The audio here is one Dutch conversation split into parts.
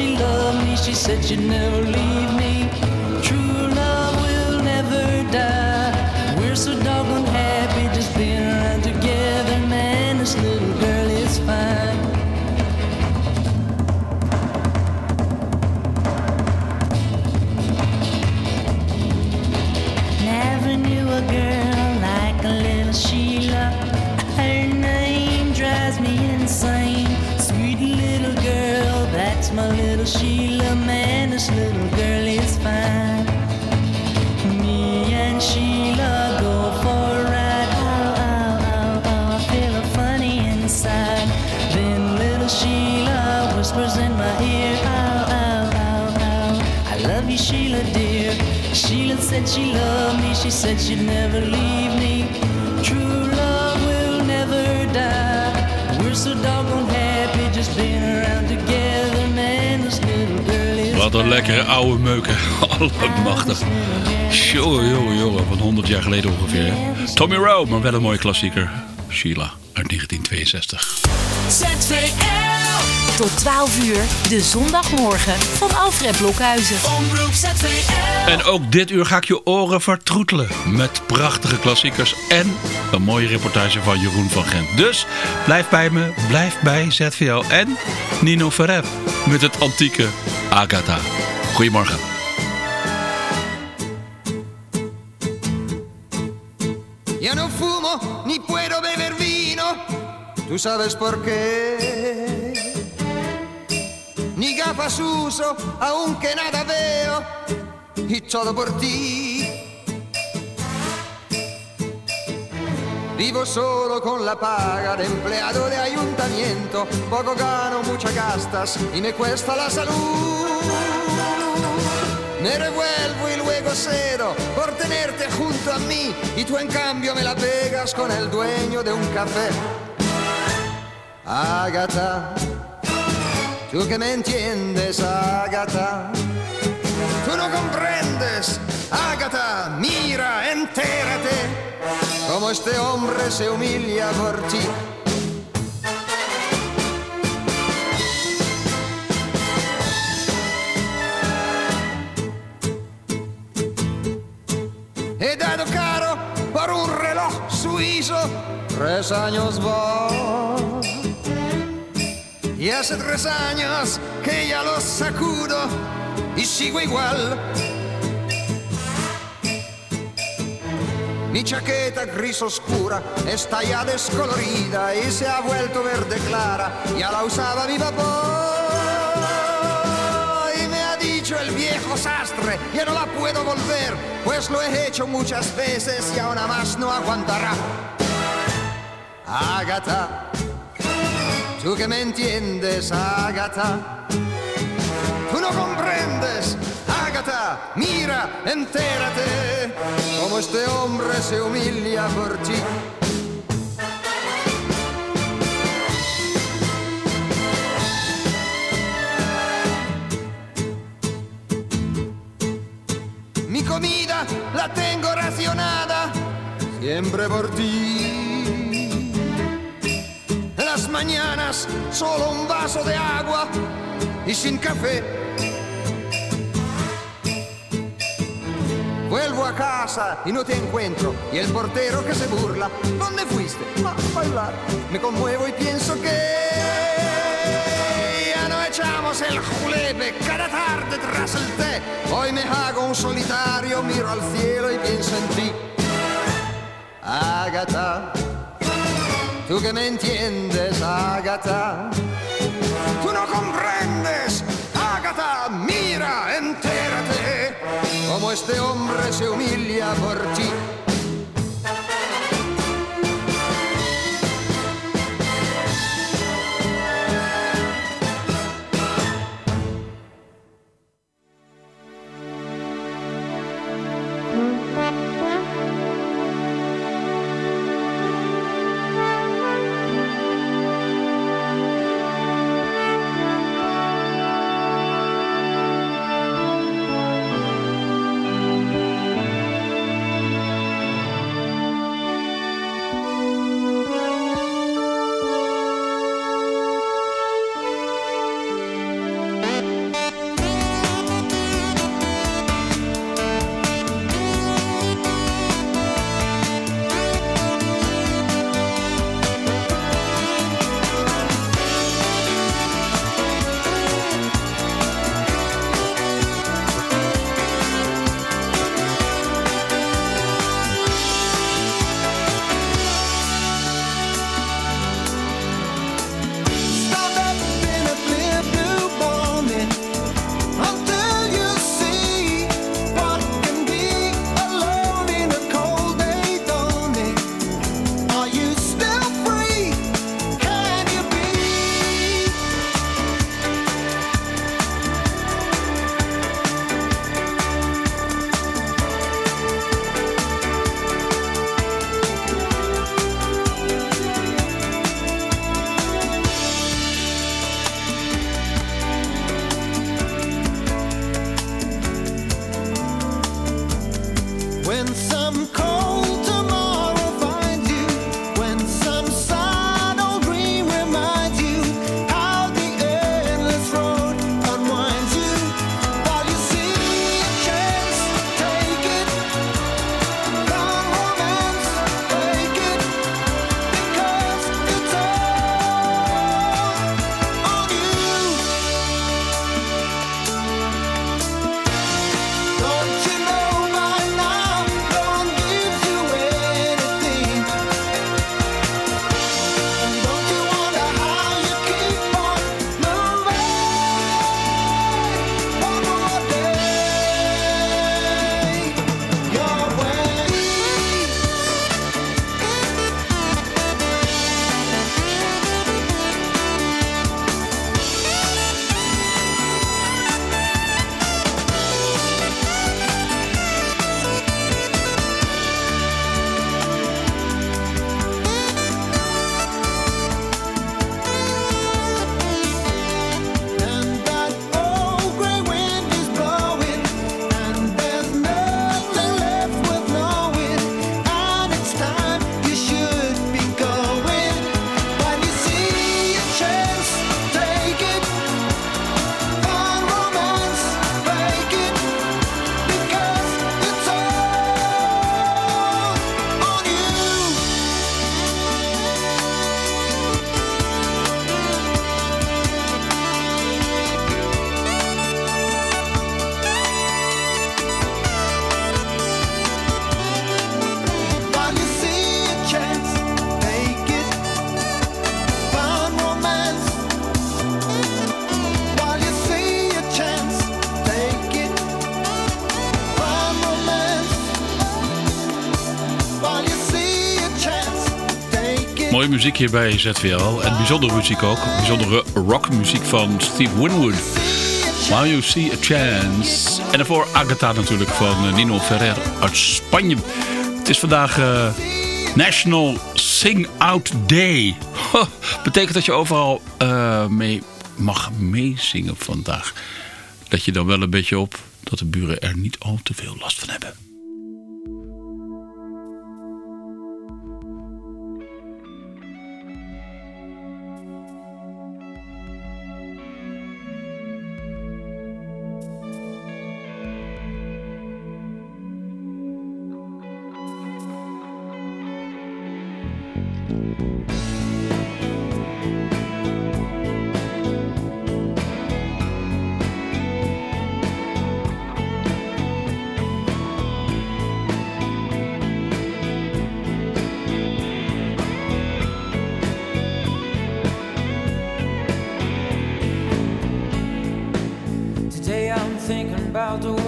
she loved me. She said she'd never leave said she loved me. She said she'd never leave me. True love will never die. We're so doggone happy just being around together. Man, this little girl is Wat een lekkere oude meuken. Allemachtig. Jongen, jongen, jongen. Van 100 jaar geleden ongeveer. Tommy Rowe, maar wel een mooie klassieker. Sheila uit 1962. ZVL. Tot 12 uur, de zondagmorgen van Alfred Blokhuizen. Omroep ZVL. En ook dit uur ga ik je oren vertroetelen. Met prachtige klassiekers en een mooie reportage van Jeroen van Gent. Dus blijf bij me, blijf bij ZVL en Nino Ferrer met het antieke Agatha. Goedemorgen. Yo no fumo ni puedo beber vino, tú sabes por qué. Ni gafas uso, aunque nada veo, y todo por ti. Vivo solo con la paga de empleado de ayuntamiento, poco gano, muchas gastas y me cuesta la salud. Me revuelvo y luego cedo por tenerte junto a mí y tú en cambio me la pegas con el dueño de un café. Ágata, tú que me entiendes, Ágata, tú no comprendes, Ágata, mira, entérate, como este hombre se humilla por ti. He dado caro por un reloj suizo, tres años va. Y hace tres años que ya lo sacudo y sigo igual. Mi chaqueta gris oscura está ya descolorida y se ha vuelto verde clara. Ya la usaba mi papá. Y me ha dicho el viejo sastre, ya no la puedo volver, pues lo he hecho muchas veces y aún más no aguantará. Ágata, tú que me entiendes, Ágata, tú no comprendes, Ágata, mira, entérate, como este hombre se humilla por ti. Mi comida la tengo racionada, siempre por ti. Mañanas solo un vaso de agua y sin café. Vuelvo a casa y no te encuentro. Y el portero que se burla, ¿dónde fuiste? A bailar. Me conmuevo y pienso que ya no echamos el julepe cada tarde tras el té. Hoy me hago un solitario, miro al cielo y pienso en ti. Ágata, tú que me entiendes, Ágata. Tú no comprendes, Ágata, mira, entérate, como este hombre se humilla por ti. Muziek hier bij ZVL. En bijzondere muziek ook. Bijzondere rockmuziek van Steve Winwood. Now You See a Chance. En daarvoor Agatha natuurlijk van eh, Nino Ferrer uit Spanje. Het is vandaag uh, National Sing Out Day. betekent dat je overal uh, mee mag meezingen vandaag. Dat je dan wel een beetje op dat de buren er niet al te veel last van hebben. out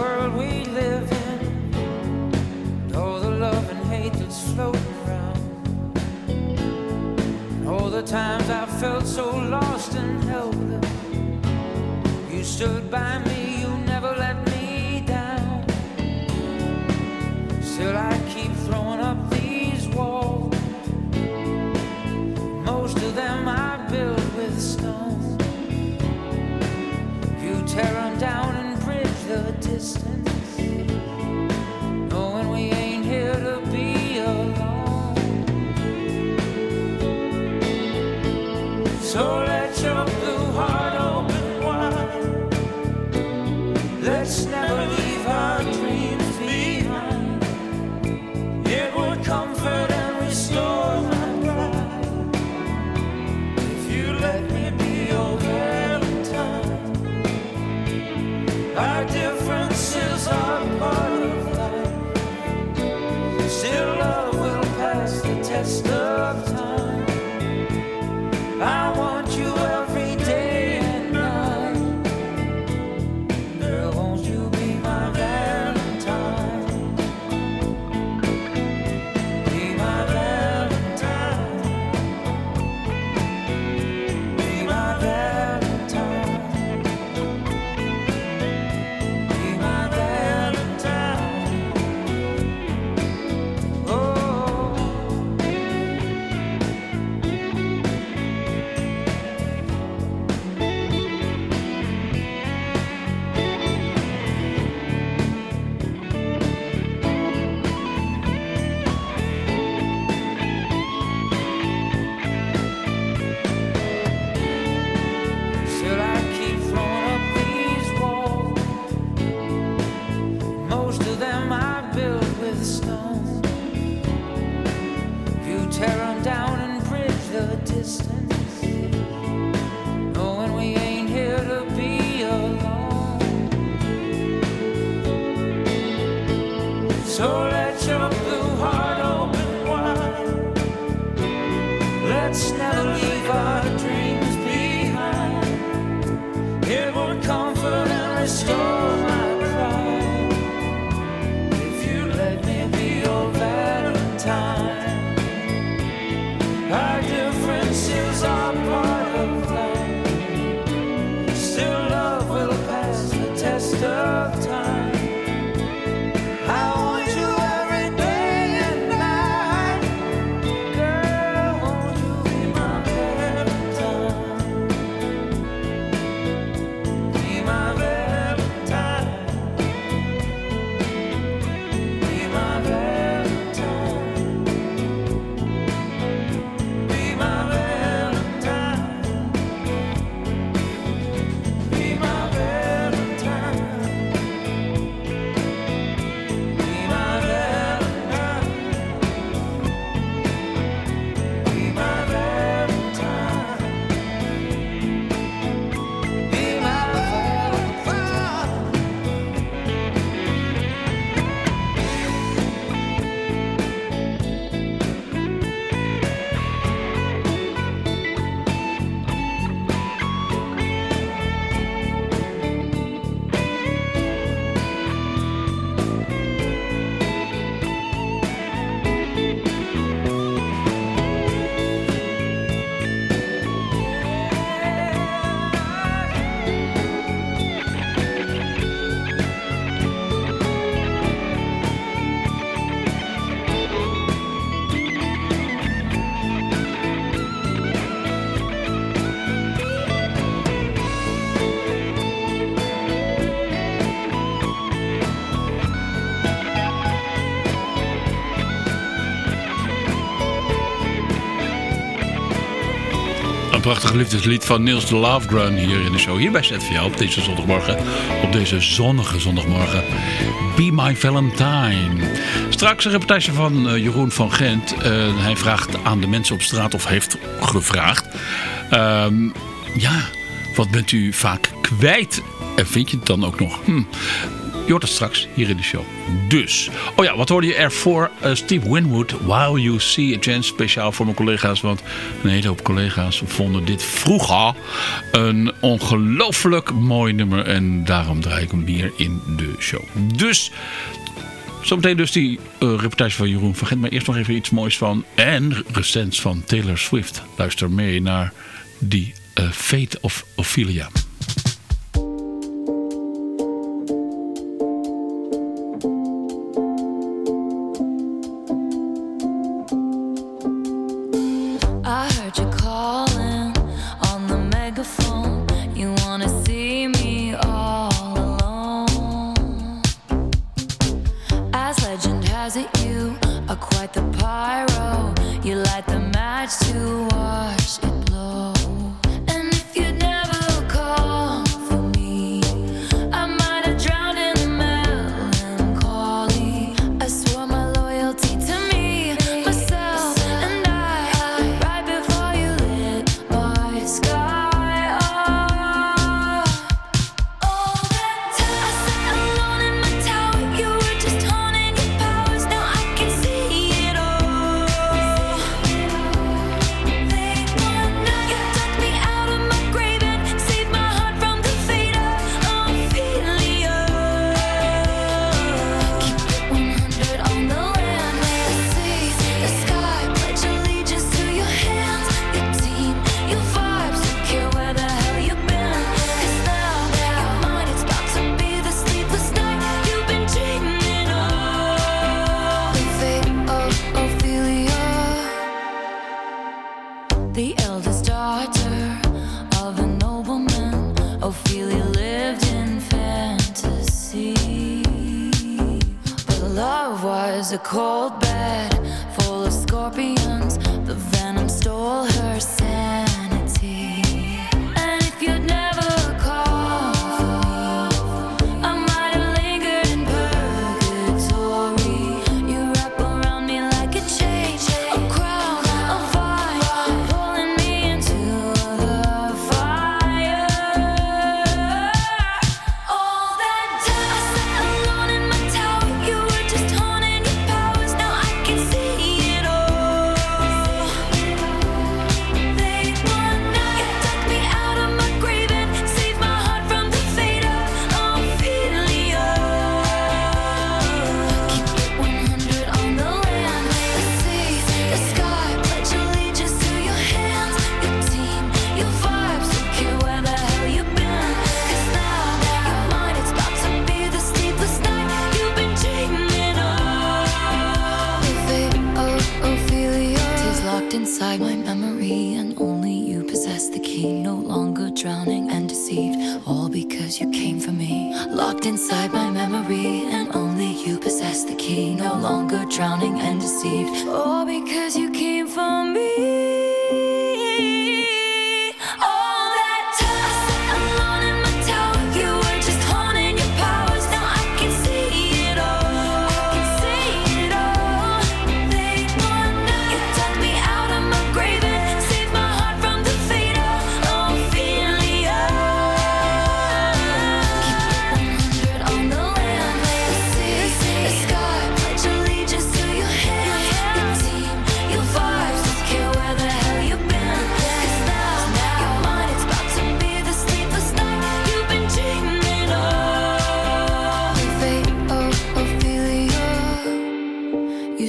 prachtig liefdeslied van Niels de Lovegrun hier in de show. Hier bij ZVL op deze zondagmorgen. Op deze zonnige zondagmorgen. Be My Valentine. Straks een reportage van uh, Jeroen van Gent. Uh, hij vraagt aan de mensen op straat of heeft gevraagd. Ehm, ja, wat bent u vaak kwijt? En vind je het dan ook nog? Hm. Je hoort straks hier in de show. Dus, oh ja, wat hoorde je ervoor? Uh, Steve Winwood, While You See a Chance. Speciaal voor mijn collega's, want een hele hoop collega's vonden dit vroeger een ongelooflijk mooi nummer. En daarom draai ik hem hier in de show. Dus, zometeen dus die uh, reportage van Jeroen van Gent. Maar eerst nog even iets moois van en recent van Taylor Swift. Luister mee naar die uh, Fate of Ophelia.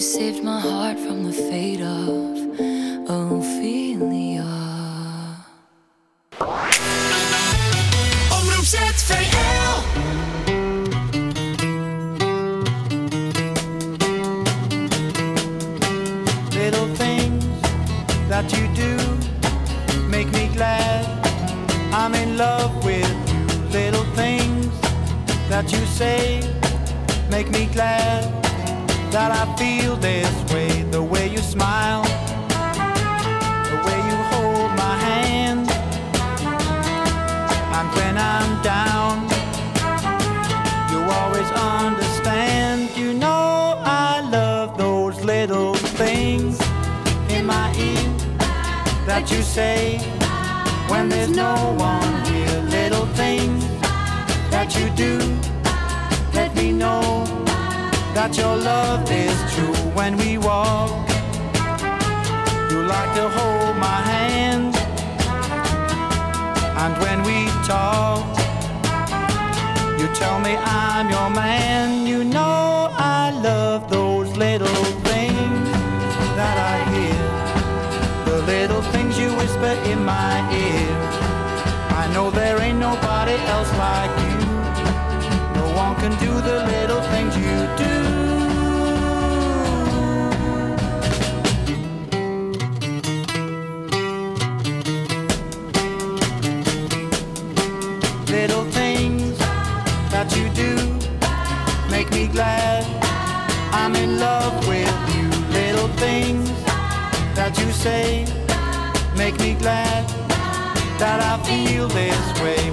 saved my heart from the fate of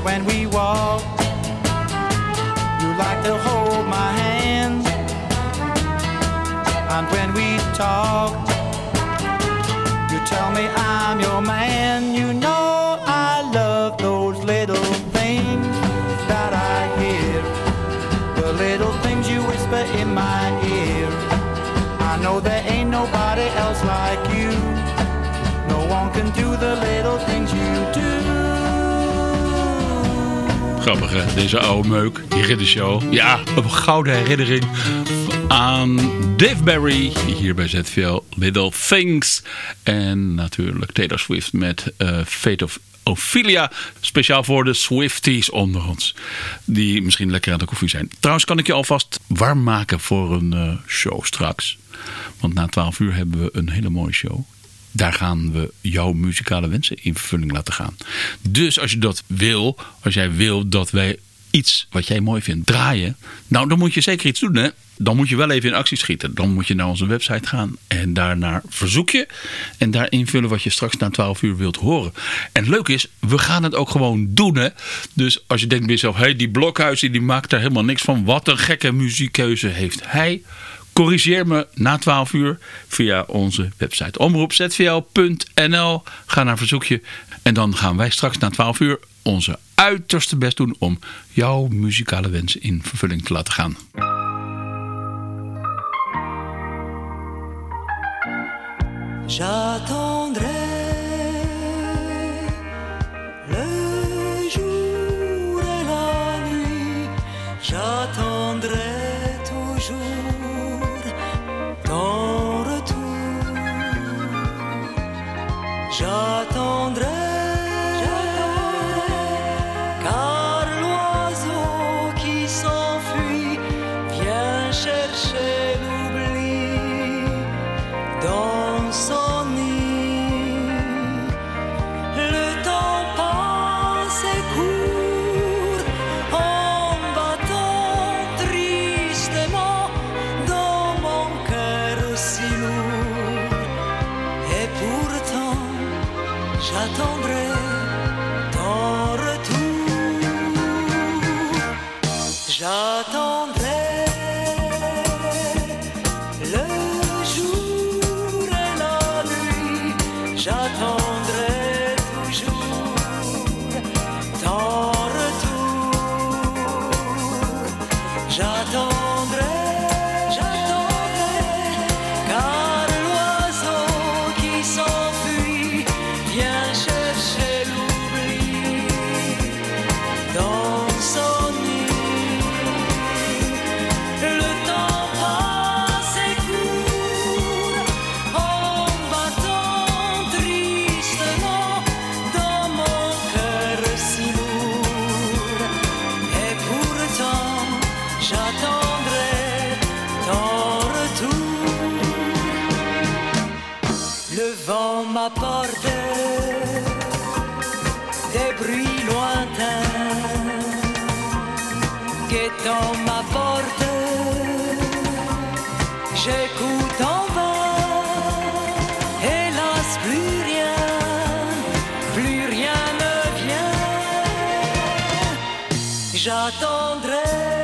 when we walk. You like to hold my hand, and when we talk, you tell me I'm your man. You Deze oude meuk hier in de show. Ja, een gouden herinnering aan Dave Barry hier bij ZVL. Little Things. En natuurlijk Taylor Swift met eh, Fate of Ophelia. Speciaal voor de Swifties onder ons. Die misschien lekker aan de koffie zijn. Trouwens kan ik je alvast warm maken voor een eh, show straks. Want na 12 uur hebben we een hele mooie show. Daar gaan we jouw muzikale wensen in vervulling laten gaan. Dus als je dat wil, als jij wil dat wij iets wat jij mooi vindt draaien. Nou, dan moet je zeker iets doen hè. Dan moet je wel even in actie schieten. Dan moet je naar onze website gaan en daarnaar verzoek je. En daar invullen wat je straks na 12 uur wilt horen. En leuk is, we gaan het ook gewoon doen hè. Dus als je denkt bij jezelf, hey, die Blokhuis die maakt daar helemaal niks van. Wat een gekke muziekkeuze heeft hij. Corrigeer me na 12 uur via onze website omroepzvl.nl. Ga naar verzoekje en dan gaan wij straks na 12 uur onze uiterste best doen om jouw muzikale wensen in vervulling te laten gaan. J'attendrai, J'attendrai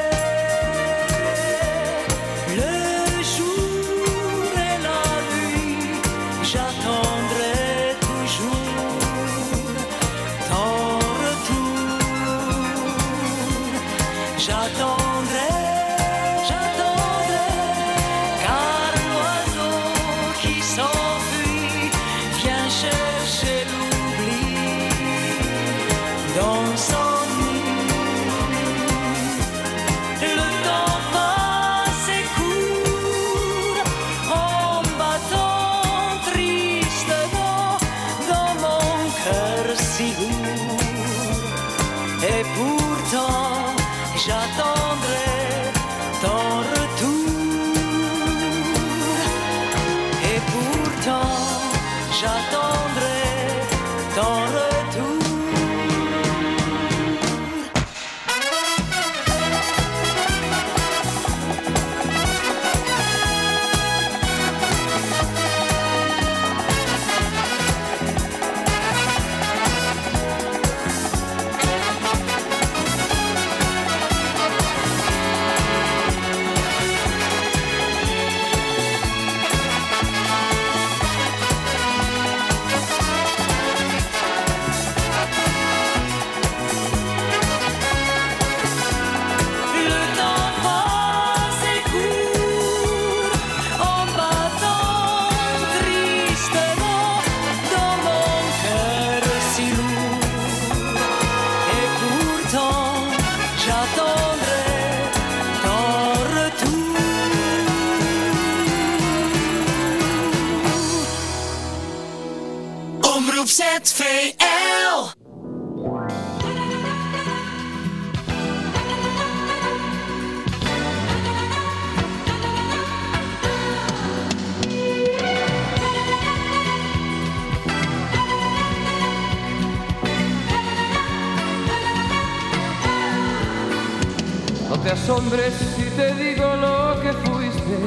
Hombre, si te digo lo que fuiste,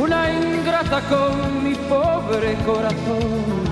una ingrata con mi pobre corazón,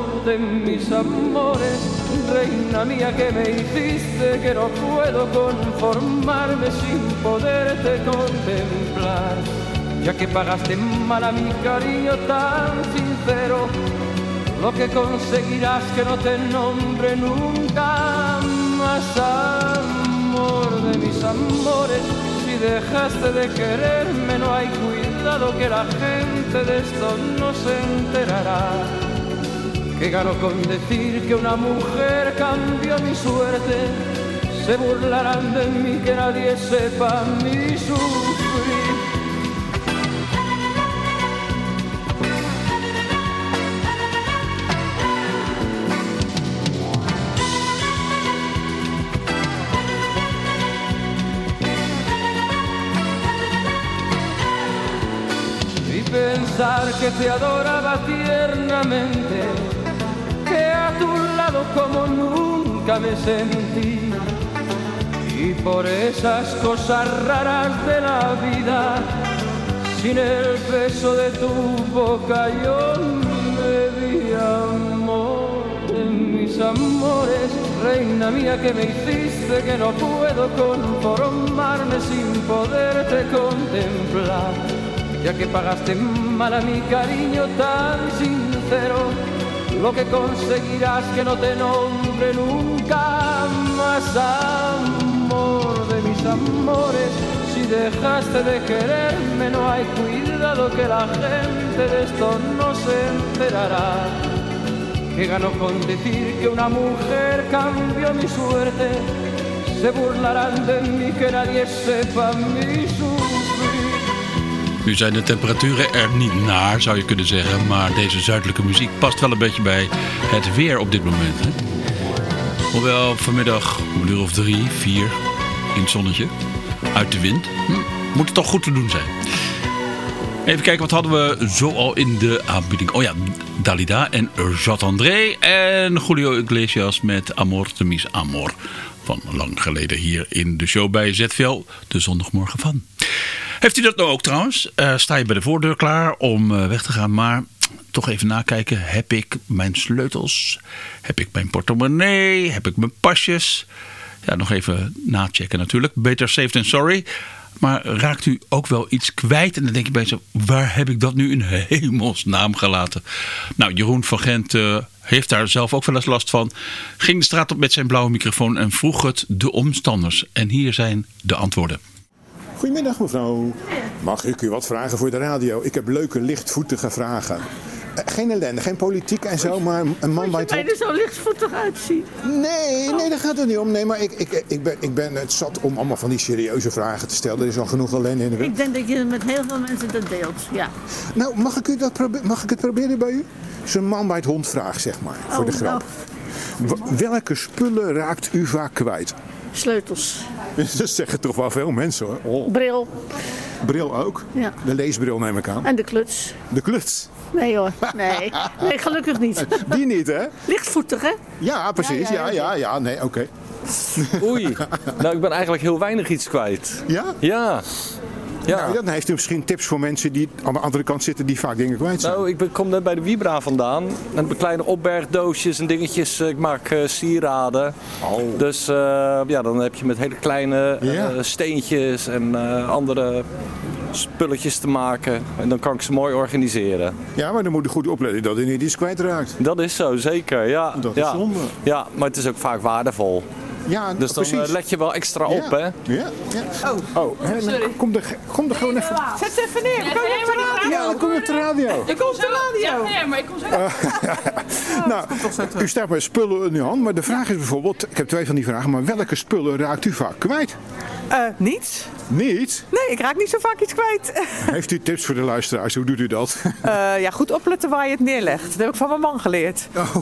de mis amores, reina mía que me hiciste que no puedo conformarme sin poderte contemplar, ya que pagaste mal a mi cariño tan sincero, lo que conseguirás que no te nombre nunca más de mis amores, si dejaste de quererme no hay cuidado que la gente de esto no se enterará. Que gano con decir que una mujer cambió mi suerte, se burlarán de mí que nadie sepa mi sufrir. Que te adoraba tiernamente, que a tu lado como nunca me sentí. Y por esas cosas raras de la vida, sin el beso de tu boca yo me di amor en mis amores, reina mía que me hiciste que no puedo conformarme sin poderte contemplar ya que pagaste mal a mi cariño tan sincero, lo que conseguirás que no te nombre nunca más amor de mis amores. Si dejaste de quererme, no hay cuidado que la gente de esto no se enterará. Que ganó con decir que una mujer cambió mi suerte, se burlarán de mí que nadie sepa mi suerte. Nu zijn de temperaturen er niet naar, zou je kunnen zeggen. Maar deze zuidelijke muziek past wel een beetje bij het weer op dit moment. Hè? Hoewel vanmiddag een uur of drie, vier in het zonnetje, uit de wind, hm, moet het toch goed te doen zijn. Even kijken, wat hadden we zo al in de aanbieding? Oh ja, Dalida en Jat André en Julio Iglesias met Amor Temis Amor. Van lang geleden hier in de show bij ZVL, de zondagmorgen van. Heeft u dat nou ook trouwens? Uh, sta je bij de voordeur klaar om uh, weg te gaan, maar toch even nakijken. Heb ik mijn sleutels? Heb ik mijn portemonnee? Heb ik mijn pasjes? Ja, nog even nachecken natuurlijk. Beter safe than sorry. Maar raakt u ook wel iets kwijt? En dan denk je bij zo, waar heb ik dat nu in hemelsnaam gelaten? Nou, Jeroen van Gent uh, heeft daar zelf ook wel eens last van. Ging de straat op met zijn blauwe microfoon en vroeg het de omstanders. En hier zijn de antwoorden. Goedemiddag mevrouw. Mag ik u wat vragen voor de radio? Ik heb leuke lichtvoetige vragen. Eh, geen ellende, geen politiek en zo, maar een man bij het... Moet je er zo lichtvoetig uitzien? Nee, nee, daar gaat het niet om. Nee, maar ik, ik, ik, ben, ik ben het zat om allemaal van die serieuze vragen te stellen. Er is al genoeg ellende in de Ik denk dat je met heel veel mensen dat deelt, ja. Nou, mag ik, u dat mag ik het proberen bij u? Zo'n man bij het hond vraag, zeg maar, voor de oh, grap. Nou. Welke spullen raakt u vaak kwijt? Sleutels. Dat zeggen toch wel veel mensen hoor. Oh. Bril. Bril ook? Ja. De leesbril neem ik aan. En de kluts. De kluts? Nee hoor, nee. Nee, gelukkig niet. Die niet hè? Lichtvoetig hè? Ja, precies. Ja, ja, ja. Nee, oké. Oei. Nou, ik ben eigenlijk heel weinig iets kwijt. Ja? Ja. Ja. Nou, dan heeft u misschien tips voor mensen die aan de andere kant zitten die vaak dingen kwijt zijn. Nou, ik kom net bij de Vibra vandaan. En heb kleine opbergdoosjes en dingetjes. Ik maak uh, sieraden. Oh. Dus uh, ja, dan heb je met hele kleine uh, steentjes en andere spulletjes te maken. En dan kan ik ze mooi organiseren. Ja, maar dan moet je goed opletten dat je niet iets kwijtraakt. Dat is zo, zeker. Ja. Dat is ja. zonde. Ja, maar het is ook vaak waardevol. Ja, dus dan precies. let je wel extra op, ja. hè? Ja, ja. Oh, oh sorry. Kom, er, kom er gewoon even. Zet ze even neer. Kom op de radio. Ja, kom op de radio. Ik kom op de radio. Nee, maar ik kom zo. Uh, nou, u staat met spullen in uw hand, maar de vraag is bijvoorbeeld, ik heb twee van die vragen, maar welke spullen raakt u vaak kwijt? Uh, niets. Niet? Nee, ik raak niet zo vaak iets kwijt. Heeft u tips voor de luisteraars? Hoe doet u dat? Uh, ja, goed opletten waar je het neerlegt. Dat heb ik van mijn man geleerd. Oh.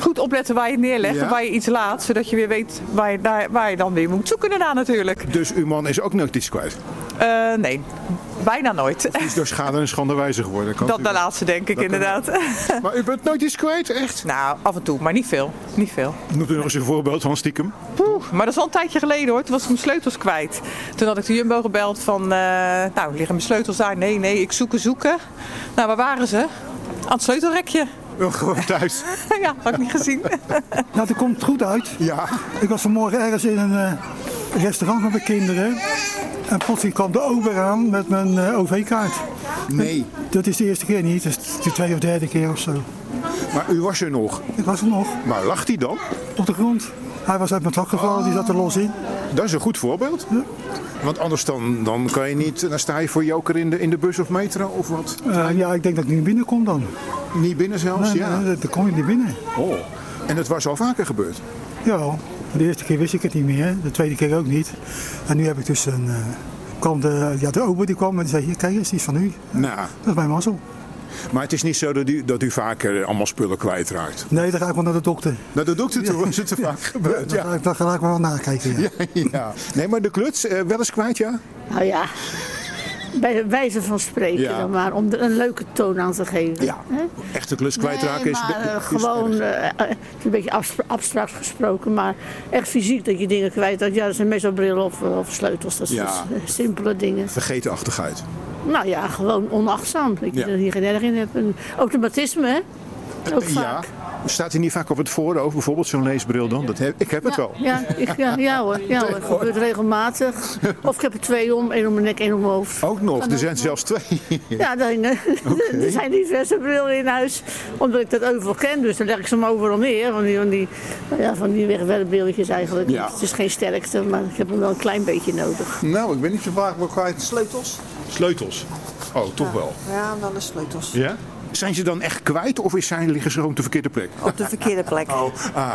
Goed opletten waar je het neerlegt Ja? waar je iets laat. Zodat je weer weet waar je, daar, waar je dan weer moet zoeken daarna natuurlijk. Dus uw man is ook nooit iets kwijt? Uh, nee, bijna nooit. Is door schade en schande wijzer geworden. Kan Dat de laatste denk ik Dat inderdaad. Maar u bent nooit iets kwijt, echt? Nou, af en toe, maar niet veel. Niet veel. Noemt u nog eens een voorbeeld van stiekem? Poeh, maar dat is al een tijdje geleden hoor. Toen was ik mijn sleutels kwijt. Toen had ik de Jumbo gebeld van, eh, nou liggen mijn sleutels daar? Nee, nee, ik zoeken, zoeken. Nou, waar waren ze? Aan het sleutelrekje. Oh, gewoon thuis. ja, had ik niet gezien. Nou, dat komt goed uit. Ja. Ik was vanmorgen ergens in een eh, restaurant met mijn kinderen. En plotseling kwam de ober aan met mijn eh, OV-kaart. Nee. Dat is de eerste keer niet, dat is de tweede of derde keer of zo. Maar u was er nog. Ik was er nog, Maar lacht hij dan? op de grond. Hij was uit mijn tak gevallen, die zat er los in. Dat is een goed voorbeeld. Want anders dan, dan kan je niet, dan sta je voor joker in de, in de bus of metro of wat. Eh, ja, ik denk dat ik niet binnenkom dan. Niet binnen zelfs, Nee, ja. nee, dan kom je niet binnen. Oh. En het was al vaker gebeurd. Ja, de eerste keer wist ik het niet meer, de tweede keer ook niet. En nu heb ik dus een... eh, kwam de, ja, de ober die kwam en die zei, hier, kijk eens, die is van u. Nou, Dat is mijn mazzel. maar het is niet zo dat u, dat u vaker allemaal spullen kwijtraakt. Nee, dan ga ik wel naar de dokter. Nou, de dokter toe is het er vaak gebeurd, Dan ja. ga ik, dan ga ik wel nakijken, ja. Ja, ja. Nee, maar de kluts, eh, wel eens kwijt, ja? Nou ja, bij wijze van spreken Ja. dan maar, om er een leuke toon aan te geven. Ja. Echte klus kwijtraken Nee, is... maar, eh, is gewoon, eh, eh, is een beetje abs- abstract gesproken, maar echt fysiek dat je dingen kwijt had. Ja, dat zijn meestal brillen of, of sleutels, dat eh, simpele dingen. Vergetenachtigheid. Nou ja, gewoon onachtzaam, dat je er hier geen erg in hebt. En automatisme, hè? Ook vaak. Staat hij niet vaak op het voorhoofd, bijvoorbeeld zo'n leesbril dan? Dat heb, ik heb het Ja, wel. ja, ik, ja, ja hoor, ja hoor, dat gebeurt regelmatig. Of ik heb er twee om, één om mijn nek, één om mijn hoofd. Ook nog, er zijn zelfs twee. Ja, dan, er zijn diverse brillen in huis. Omdat ik dat overal ken, dus dan leg ik ze maar overal neer. Van die, van die, ja, van die wegwerpbrilletjes eigenlijk. Ja. Het is geen sterkte, maar ik heb hem wel een klein beetje nodig. Nou, ik ben niet zo vaak meer kwijt. Sleutels? Sleutels. Oh, toch wel. Ja, wel de sleutels. Ja? Zijn ze dan echt kwijt of is zijn, liggen ze gewoon op de verkeerde plek? Op de verkeerde plek. Oh, ah,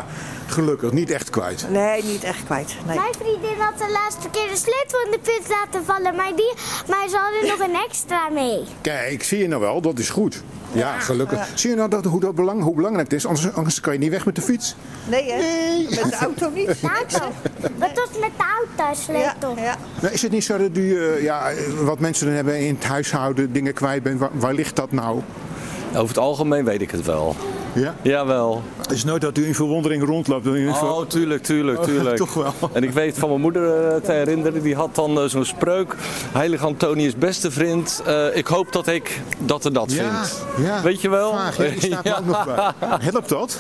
gelukkig, niet echt kwijt. Nee, niet echt kwijt. Nee. Mijn vriendin had de laatste keer de sleutel in de put laten vallen, maar, die, maar ze hadden nog een extra mee. Kijk, zie je nou wel, dat is goed. Ja, gelukkig. Zie je nou dat, hoe, dat belang, hoe belangrijk het is? Anders, anders kan je niet weg met de fiets. Nee, hè? Met de auto niet. De auto. Wat was met de auto, sleutel? Ja, ja. Nou, is het niet zo dat u, eh, ja, wat mensen dan hebben in het huishouden, dingen kwijt bent? Waar, waar ligt dat nou? Over het algemeen weet ik het wel. Ja? Jawel. Het is nooit dat u in verwondering rondloopt. ver- Oh, tuurlijk, tuurlijk, Oh, tuurlijk. toch wel. En ik weet van mijn moeder eh, te herinneren, die had dan eh, zo'n spreuk. Heilige Antonius beste vriend, eh, ik hoop dat ik dat en dat Ja, vind. ja. Weet je wel? Vaag, ja, die staat er ook nog bij. Helpt dat?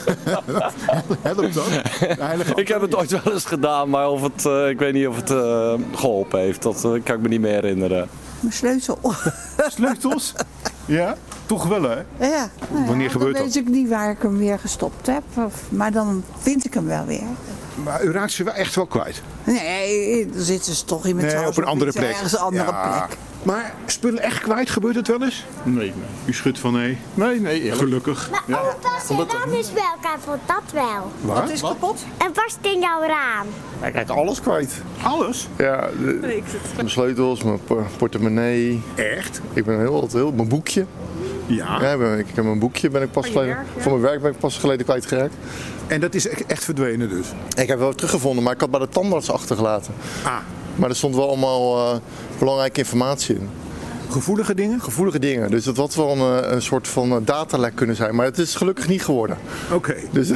Helpt dat? Ik heb het ooit wel eens gedaan, maar of het, eh, ik weet niet of het eh, geholpen heeft. Dat kan ik me niet meer herinneren. Mijn sleutel. Sleutels? Ja? Toch wel, hè? Ja. Nou ja, Wanneer gebeurt dan dat? weet ik niet waar ik hem weer gestopt heb. Of, maar dan vind ik hem wel weer. Maar u raakt ze wel echt wel kwijt. Nee, dan zitten ze toch in mijn Nee, tas op een andere plek. Ergens een andere Ja. plek. Maar spullen echt kwijt, gebeurt het wel eens? Nee, nee. U schudt van nee. Nee, nee. Gelukkig. Maar opa, zijn raam is bij elkaar, voor dat wel. Wat? is kapot? En past in jouw raam. Ik kijk alles kwijt. Alles? Ja, de- mijn sleutels, mijn por- portemonnee. Echt? Ik ben heel, heel mijn boekje. Ja. Ja, ik, heb mijn boekje ben ik pas Van je geleden, werk, ja. voor mijn werk ben ik pas geleden kwijtgeraakt. En dat is e- echt verdwenen dus? Ik heb wel teruggevonden, maar ik had bij de tandarts achtergelaten. Ah. Maar er stond wel allemaal eh, belangrijke informatie in. Gevoelige dingen? Gevoelige dingen. Dus dat had wel een, eh, een soort van eh, datalek kunnen zijn. Maar het is gelukkig niet geworden. Oké. Dus,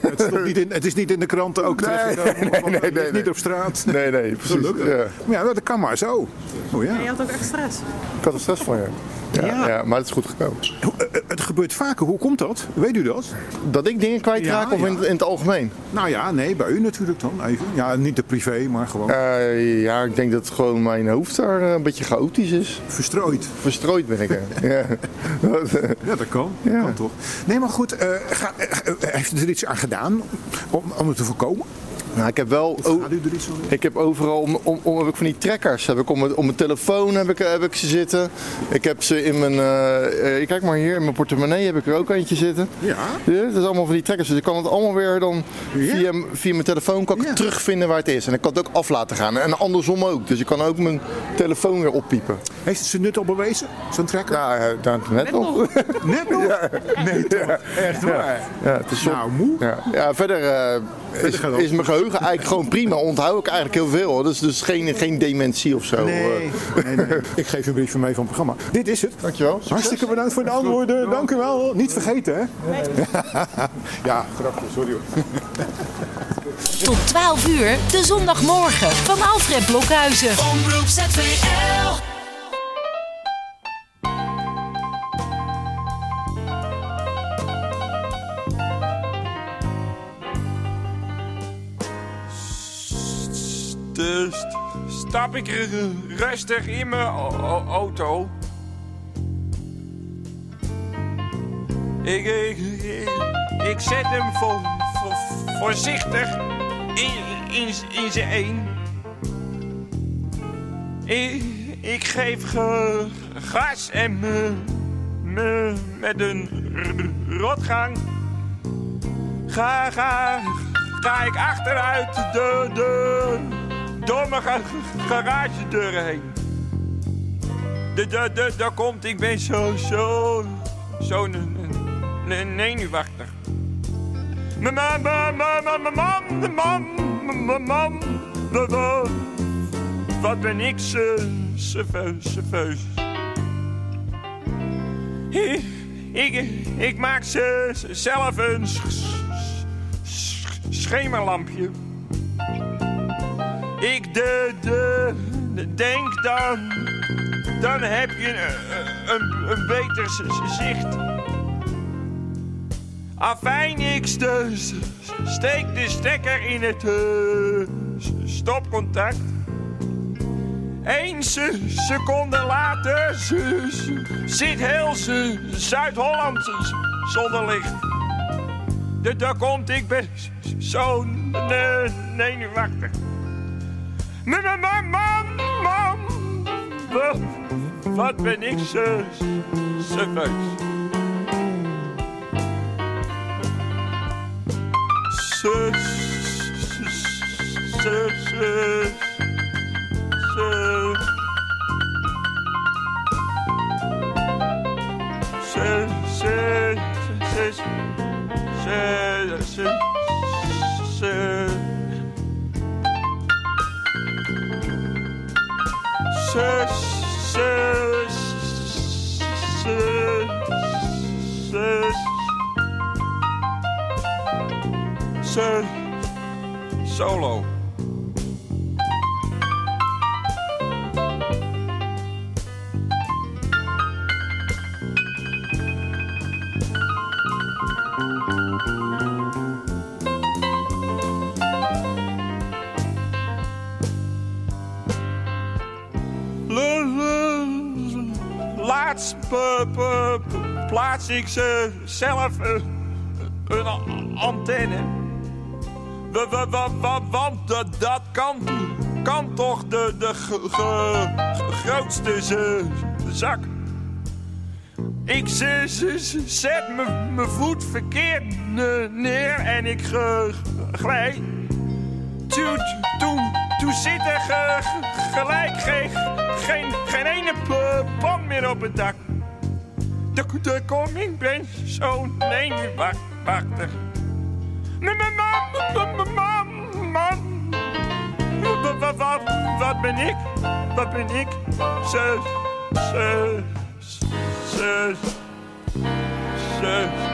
Het, stond niet in, het is niet in de kranten ook terechtgekomen? nee, nee, het nee, nee. niet op straat? nee, nee, precies. Gelukkig. Ja. Ja, dat kan maar zo. Oh ja. Je had ook echt stress. Ik had er stress van, ja. Ja, Ja. ja. maar het is goed gekomen. Eh, eh, Het gebeurt vaker. Hoe komt dat? Weet u dat? Dat ik dingen kwijtraak Ja, of in, in het algemeen? Nou ja, nee, bij u natuurlijk dan even. Ja, niet de privé, maar gewoon Eh, ja, ik denk dat gewoon mijn hoofd daar een beetje chaotisch is. verstrooid. Verstrooid ben ik. hè. ja. Ja, dat kan. Dat kan toch. Nee, maar goed, ga- heeft u er iets aan gedaan om, om het te voorkomen? Nou, ik heb wel. o- ik heb overal om, om, om heb ik van die trekkers. Heb ik om, mijn- om mijn telefoon heb ik, heb ik ze zitten. Ik heb ze in mijn. eh, eh, kijk maar hier, in mijn portemonnee heb ik er ook eentje zitten. Ja. Ja, dat is allemaal van die trekkers. Dus ik kan het allemaal weer dan Ja. via, via mijn telefoon kan ik Ja. terugvinden waar het is. En ik kan het ook af laten gaan. En andersom ook. Dus ik kan ook mijn telefoon weer oppiepen. Heeft het zijn nut al bewezen, zo'n trekker? Ja, eh, daar- net nog. Net nog? Nee toch? Echt waar? Ja, het is Nou, moe. Ja, ja verder, eh, is, is mijn geheugen eigenlijk gewoon prima. Onthoud ik eigenlijk heel veel. Hoor. Dus, dus geen, geen dementie of zo. Nee, eh. nee, nee. Ik geef u een briefje mee van het programma. Dit is het. Dankjewel. Hartstikke bedankt voor de antwoorden. Dank u wel. Niet vergeten, hè? Ja, grapje. Sorry hoor. Tot 12 uur, de zondagmorgen van Alfred Blokhuizen. Omroep ZVL. Stap ik rustig in mijn auto. Ik, ik, ik, zet hem voor, voor- voorzichtig in, in, in zijn een. Ik, ik geef ge- gas en me, me met een rotgang. Ga, ga, ga ik achteruit de, de, door mijn ga- garagedeur heen. Daar komt, ik ben zo, zo, zo n- n- n- zenuwachtig. Mijn man, mijn man, mijn man, mijn man, mijn man, wat ben ik ze, serveus, serveus. Ik, ik, ik maak ze zelf een sch- sch- sch- schemerlampje. Ik de, de, de- denk dan, dan heb je een, een, beter zicht. Afijn, ik steek de stekker in het eh, stopcontact. Eén se- seconde later zit heel Zuid-Holland zonder licht. Daar komt, ik ben z- zo ne- zenuwachtig. Man, Mam, mam, mam, mam. Wat ben ik ze, suffuis. Ze, ze, ze, ze. Ze, ze, ze. concern. Solo. Laatst plaats ik ze zelf eh, een antenne. Want dat kan, kan toch de, de grootste zak. Ik zet mijn voet verkeerd neer en ik glij. Toe toe toe zit er gelijk geen, geen, geen ene pan meer op het dak. De, de koning ben zo'n nee, wacht, wachtig. Dominique, Dominique, je, je, je, je.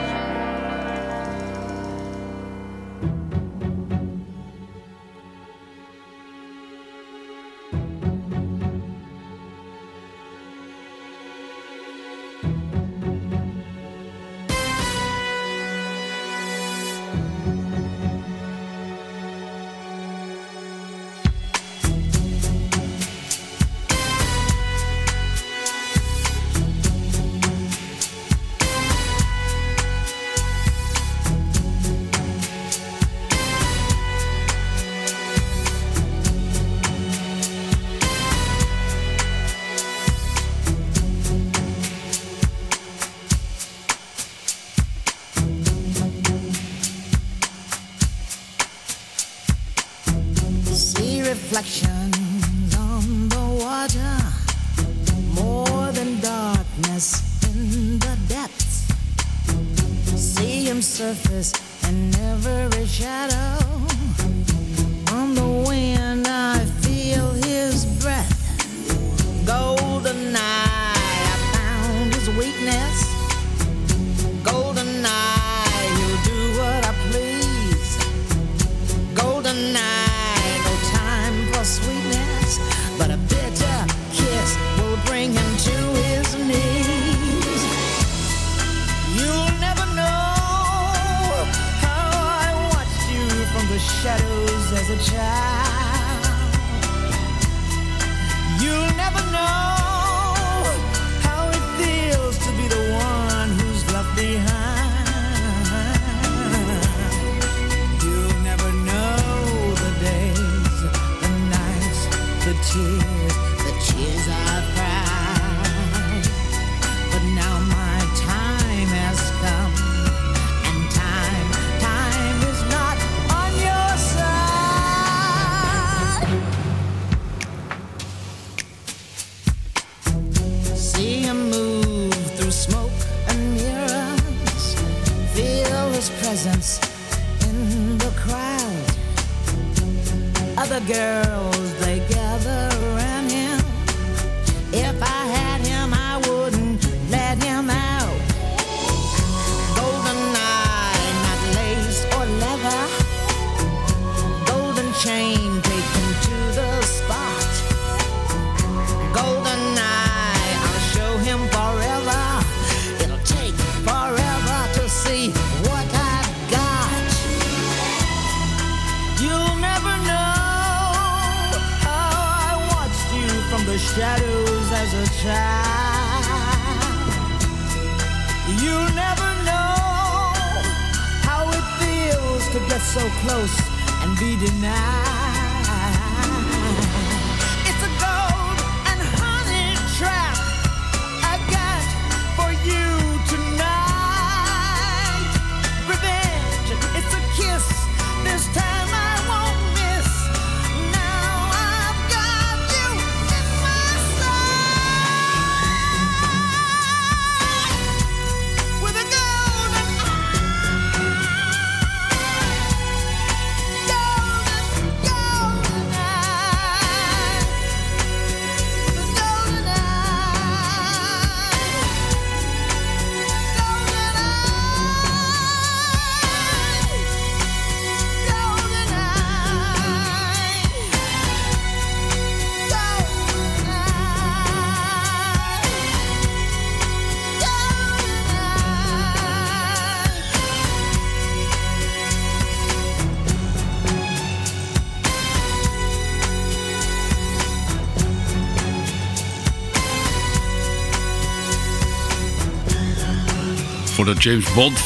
Voor James Bond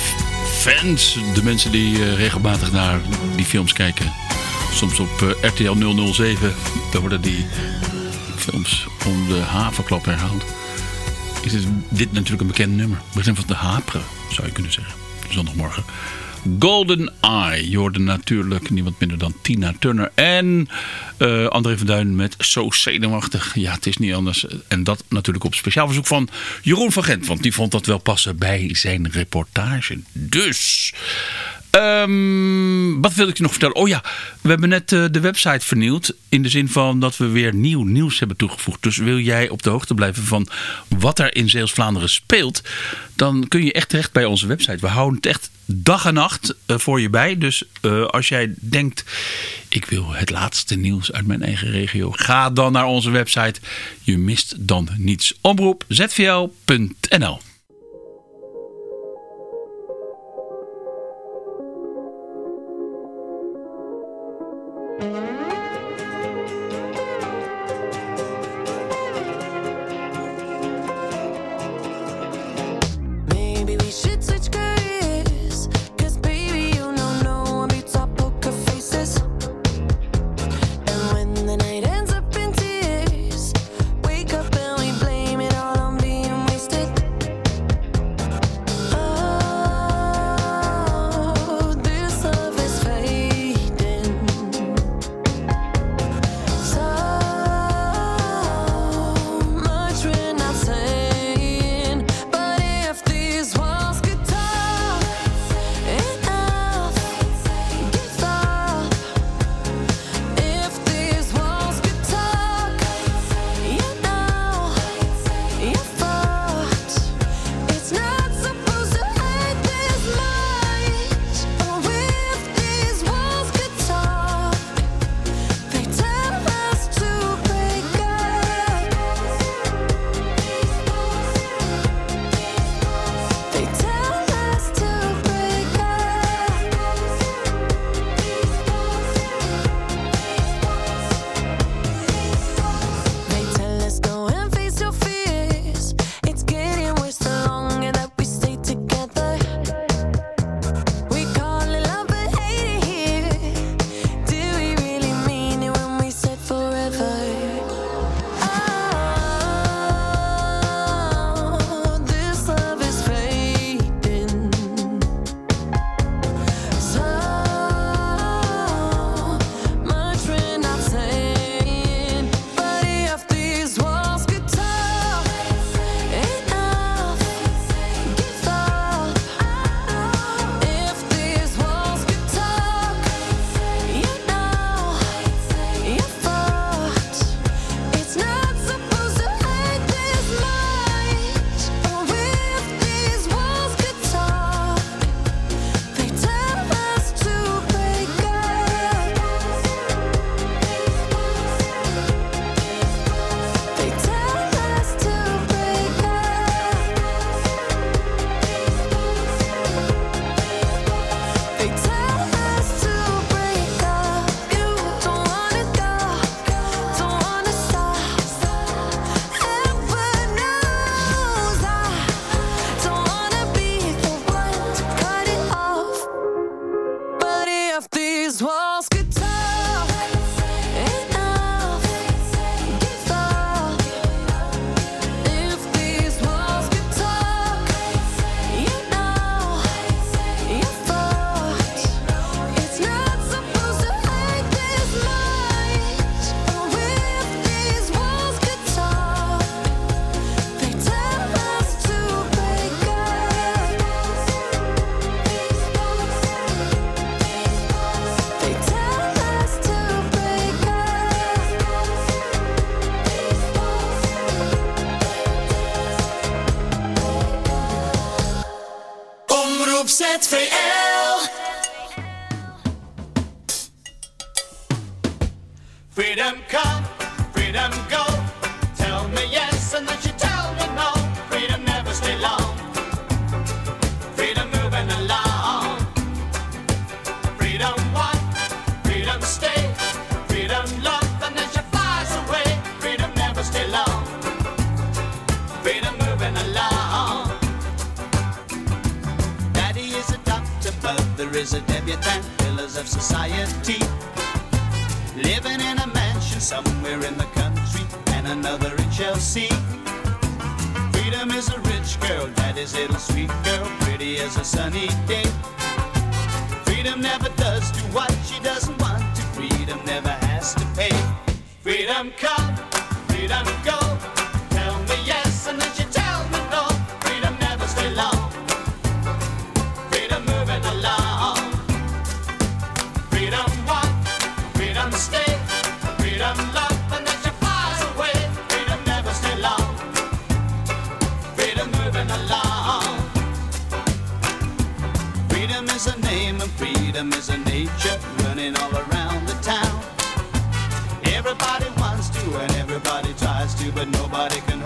fans. De mensen die eh, regelmatig naar die films kijken. Soms op eh, RTL 007. Daar worden die films om de havenklap herhaald. Is dit natuurlijk een bekend nummer. Begin van de haperen, zou je kunnen zeggen. Zondagmorgen. Golden Eye. Je hoorde natuurlijk niemand minder dan Tina Turner. En eh, André van Duin met Zo zenuwachtig. Ja, het is niet anders. En dat natuurlijk op speciaal verzoek van Jeroen van Gent. Want die vond dat wel passen bij zijn reportage. Dus... Ehm, wat wil ik je nog vertellen? Oh ja, we hebben net eh, de website vernieuwd. In de zin van dat we weer nieuw nieuws hebben toegevoegd. Dus wil jij op de hoogte blijven van wat er in Zeeuws-Vlaanderen speelt. Dan kun je echt terecht bij onze website. We houden het echt dag en nacht eh, voor je bij. Dus eh, als jij denkt, ik wil het laatste nieuws uit mijn eigen regio. Ga dan naar onze website. Je mist dan niets. Omroep zvl.nl to, but nobody can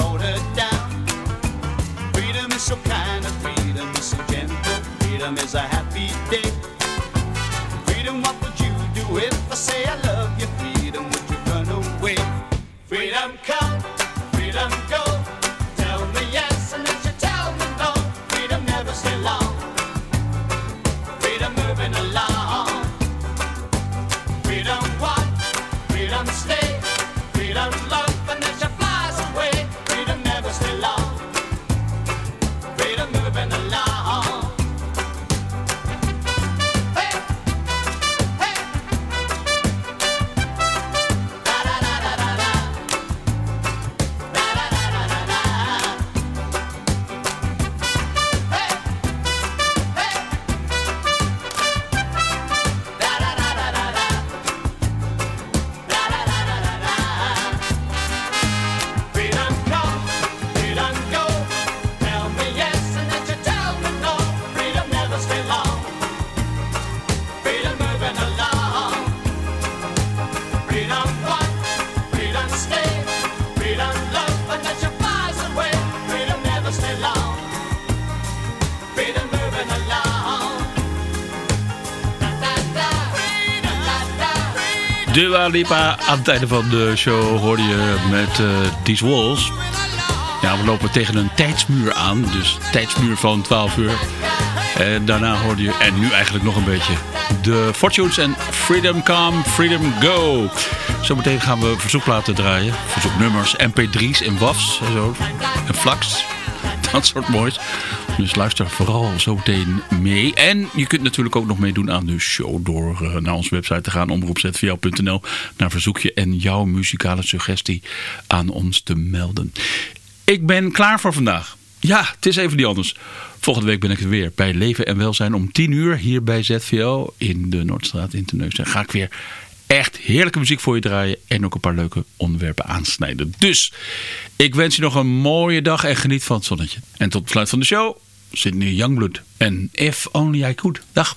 Dua Lipa aan het einde van de show hoorde je met eh These Walls. Ja, we lopen tegen een tijdsmuur aan. Dus tijdsmuur van 12 uur. En daarna hoorde je, en nu eigenlijk nog een beetje, de Fortunes en Freedom Come, Freedom Go. Zometeen gaan we verzoekplaten draaien. Verzoeknummers, mp3's en wafs en zo. En flax. Dat soort moois. Dus luister vooral zometeen mee. En je kunt natuurlijk ook nog meedoen aan de show door eh, naar onze website te gaan. Omroepzvl.nl Naar verzoekje en jouw muzikale suggestie aan ons te melden. Ik ben klaar voor vandaag. Ja, het is even niet anders. Volgende week ben ik er weer bij Leven en Welzijn om 10 uur hier bij ZVL in de Noordstraat in Terneuzen. Ga ik weer echt heerlijke muziek voor je draaien en ook een paar leuke onderwerpen aansnijden. Dus ik wens je nog een mooie dag en geniet van het zonnetje. En tot besluit van de show, Sydney Youngblood en If Only I Could. Dag.